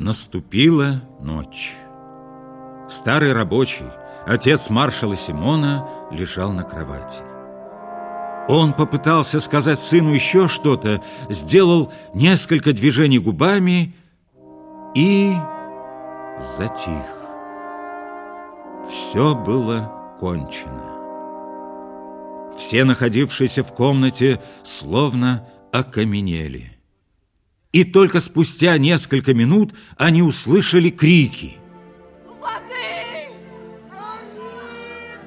Наступила ночь. Старый рабочий, отец маршала Симона, лежал на кровати. Он попытался сказать сыну еще что-то, сделал несколько движений губами и затих. Все было кончено. Все находившиеся в комнате словно окаменели. И только спустя несколько минут они услышали крики. Воды!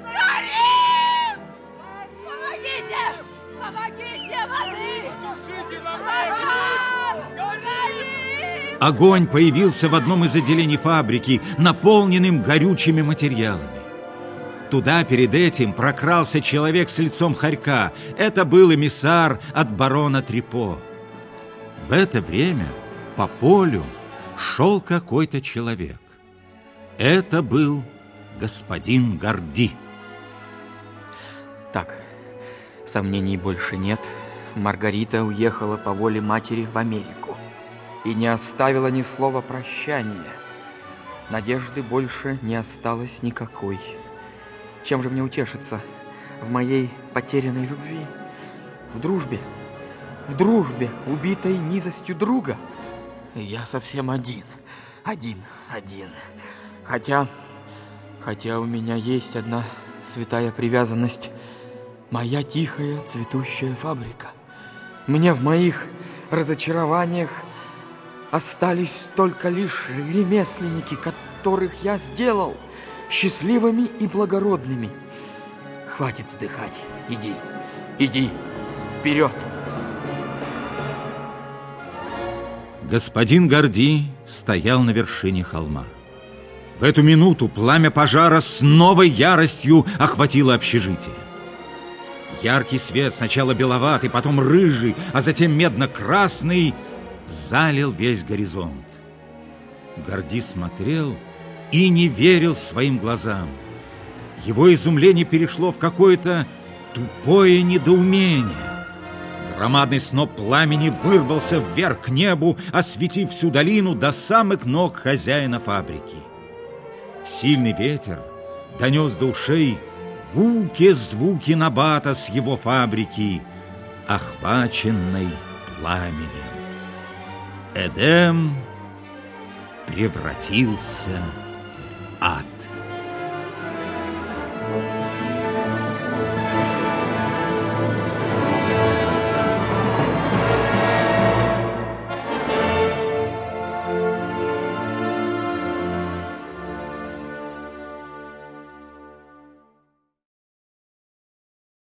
Горим! Помогите! Помогите, воды! Потушите нам пожар! Горим! Огонь появился в одном из отделений фабрики, наполненным горючими материалами. Туда перед этим прокрался человек с лицом хорька. Это был эмиссар от барона Трипо. В это время по полю шел какой-то человек. Это был господин Горди. Так, сомнений больше нет. Маргарита уехала по воле матери в Америку и не оставила ни слова прощания. Надежды больше не осталось никакой. Чем же мне утешиться в моей потерянной любви, в дружбе? В дружбе, убитой низостью друга. Я совсем один, один, один. Хотя, хотя у меня есть одна святая привязанность. Моя тихая цветущая фабрика. Мне в моих разочарованиях остались только лишь ремесленники, которых я сделал счастливыми и благородными. Хватит вздыхать. Иди, иди, вперед. Господин Горди стоял на вершине холма. В эту минуту пламя пожара с новой яростью охватило общежитие. Яркий свет, сначала беловатый, потом рыжий, а затем медно-красный, залил весь горизонт. Горди смотрел и не верил своим глазам. Его изумление перешло в какое-то тупое недоумение. Громадный сноп пламени вырвался вверх к небу, осветив всю долину до самых ног хозяина фабрики. Сильный ветер донес до ушей гулкие звуки набата с его фабрики, охваченной пламенем. Эдем превратился в ад.